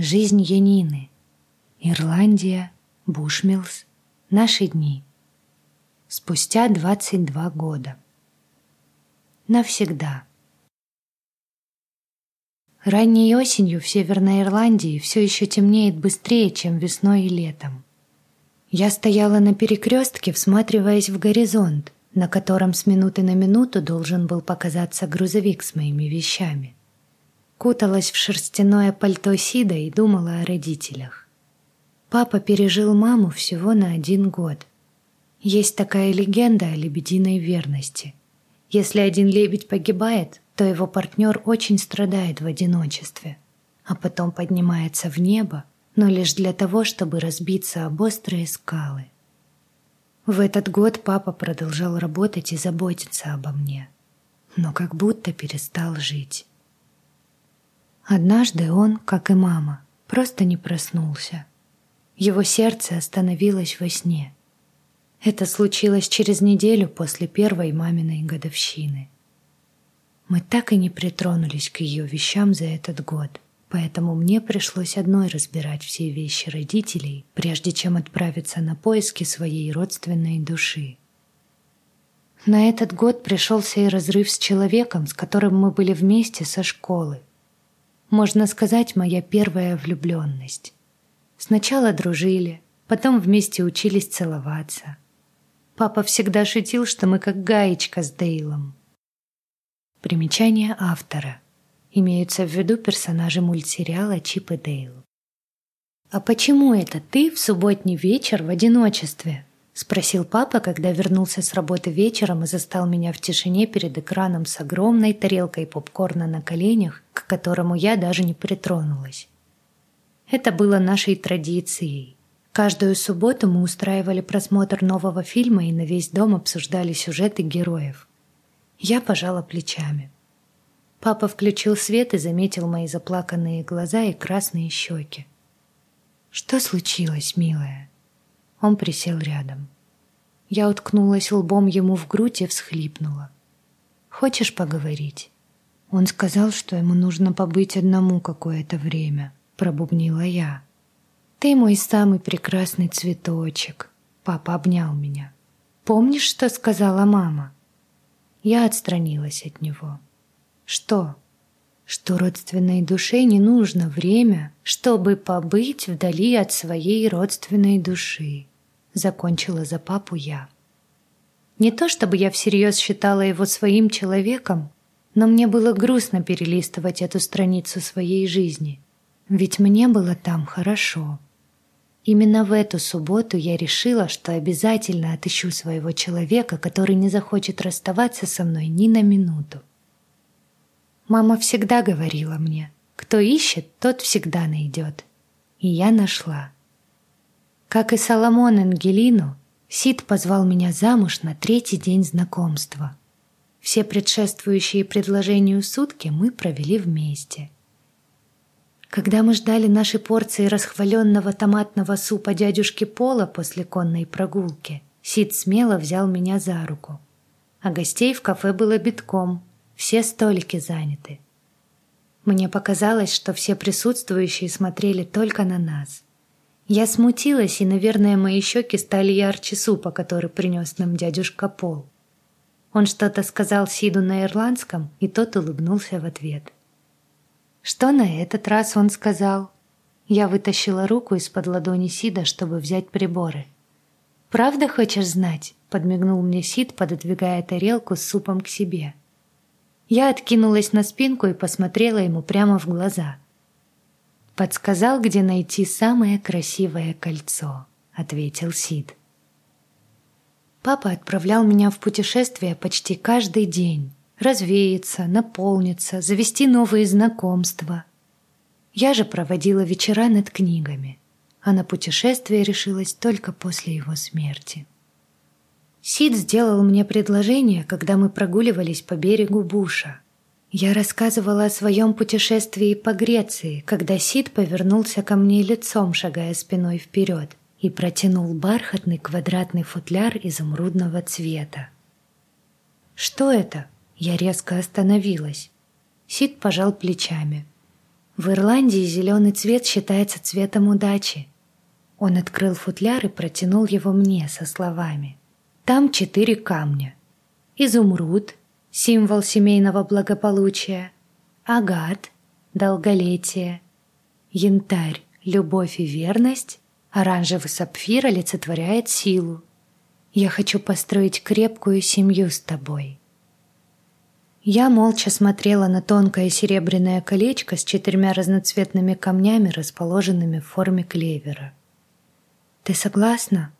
Жизнь Янины. Ирландия. Бушмилс. Наши дни. Спустя 22 года. Навсегда. Ранней осенью в Северной Ирландии все еще темнеет быстрее, чем весной и летом. Я стояла на перекрестке, всматриваясь в горизонт, на котором с минуты на минуту должен был показаться грузовик с моими вещами. Куталась в шерстяное пальто Сида и думала о родителях. Папа пережил маму всего на один год. Есть такая легенда о лебединой верности. Если один лебедь погибает, то его партнер очень страдает в одиночестве, а потом поднимается в небо, но лишь для того, чтобы разбиться об острые скалы. В этот год папа продолжал работать и заботиться обо мне, но как будто перестал жить. Однажды он, как и мама, просто не проснулся. Его сердце остановилось во сне. Это случилось через неделю после первой маминой годовщины. Мы так и не притронулись к ее вещам за этот год — Поэтому мне пришлось одной разбирать все вещи родителей, прежде чем отправиться на поиски своей родственной души. На этот год пришелся и разрыв с человеком, с которым мы были вместе со школы. Можно сказать, моя первая влюбленность. Сначала дружили, потом вместе учились целоваться. Папа всегда шутил, что мы как гаечка с Дейлом. Примечание автора – Имеются в виду персонажи мультсериала Чип и Дейл. «А почему это ты в субботний вечер в одиночестве?» — спросил папа, когда вернулся с работы вечером и застал меня в тишине перед экраном с огромной тарелкой попкорна на коленях, к которому я даже не притронулась. Это было нашей традицией. Каждую субботу мы устраивали просмотр нового фильма и на весь дом обсуждали сюжеты героев. Я пожала плечами. Папа включил свет и заметил мои заплаканные глаза и красные щеки. «Что случилось, милая?» Он присел рядом. Я уткнулась лбом ему в грудь и всхлипнула. «Хочешь поговорить?» Он сказал, что ему нужно побыть одному какое-то время, пробубнила я. «Ты мой самый прекрасный цветочек», — папа обнял меня. «Помнишь, что сказала мама?» Я отстранилась от него. Что? Что родственной душе не нужно время, чтобы побыть вдали от своей родственной души. Закончила за папу я. Не то чтобы я всерьез считала его своим человеком, но мне было грустно перелистывать эту страницу своей жизни, ведь мне было там хорошо. Именно в эту субботу я решила, что обязательно отыщу своего человека, который не захочет расставаться со мной ни на минуту. Мама всегда говорила мне, кто ищет, тот всегда найдет. И я нашла. Как и Соломон Ангелину, Сид позвал меня замуж на третий день знакомства. Все предшествующие предложению сутки мы провели вместе. Когда мы ждали нашей порции расхваленного томатного супа дядюшки Пола после конной прогулки, Сид смело взял меня за руку. А гостей в кафе было битком, все столики заняты. Мне показалось, что все присутствующие смотрели только на нас. Я смутилась, и, наверное, мои щеки стали ярче супа, который принес нам дядюшка Пол. Он что-то сказал Сиду на ирландском, и тот улыбнулся в ответ. Что на этот раз он сказал? Я вытащила руку из-под ладони Сида, чтобы взять приборы. «Правда хочешь знать?» — подмигнул мне Сид, пододвигая тарелку с супом к себе. Я откинулась на спинку и посмотрела ему прямо в глаза. «Подсказал, где найти самое красивое кольцо», — ответил Сид. Папа отправлял меня в путешествие почти каждый день. Развеяться, наполниться, завести новые знакомства. Я же проводила вечера над книгами, а на путешествие решилась только после его смерти. Сид сделал мне предложение, когда мы прогуливались по берегу Буша. Я рассказывала о своем путешествии по Греции, когда Сид повернулся ко мне лицом, шагая спиной вперед, и протянул бархатный квадратный футляр изумрудного цвета. «Что это?» Я резко остановилась. Сид пожал плечами. В Ирландии зеленый цвет считается цветом удачи. Он открыл футляр и протянул его мне со словами. Там четыре камня. Изумруд — символ семейного благополучия. Агат — долголетие. Янтарь — любовь и верность. Оранжевый сапфир олицетворяет силу. Я хочу построить крепкую семью с тобой. Я молча смотрела на тонкое серебряное колечко с четырьмя разноцветными камнями, расположенными в форме клевера. «Ты согласна?»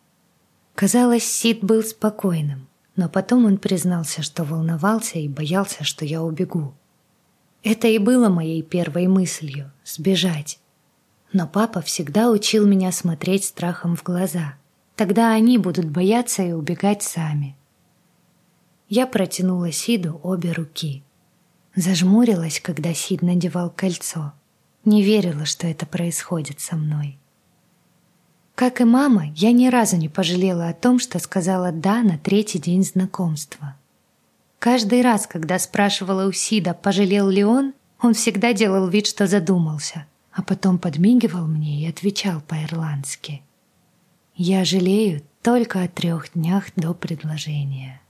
Казалось, Сид был спокойным, но потом он признался, что волновался и боялся, что я убегу. Это и было моей первой мыслью — сбежать. Но папа всегда учил меня смотреть страхом в глаза. Тогда они будут бояться и убегать сами. Я протянула Сиду обе руки. Зажмурилась, когда Сид надевал кольцо. Не верила, что это происходит со мной. Как и мама, я ни разу не пожалела о том, что сказала «да» на третий день знакомства. Каждый раз, когда спрашивала у Сида, пожалел ли он, он всегда делал вид, что задумался, а потом подмигивал мне и отвечал по-ирландски. «Я жалею только о трех днях до предложения».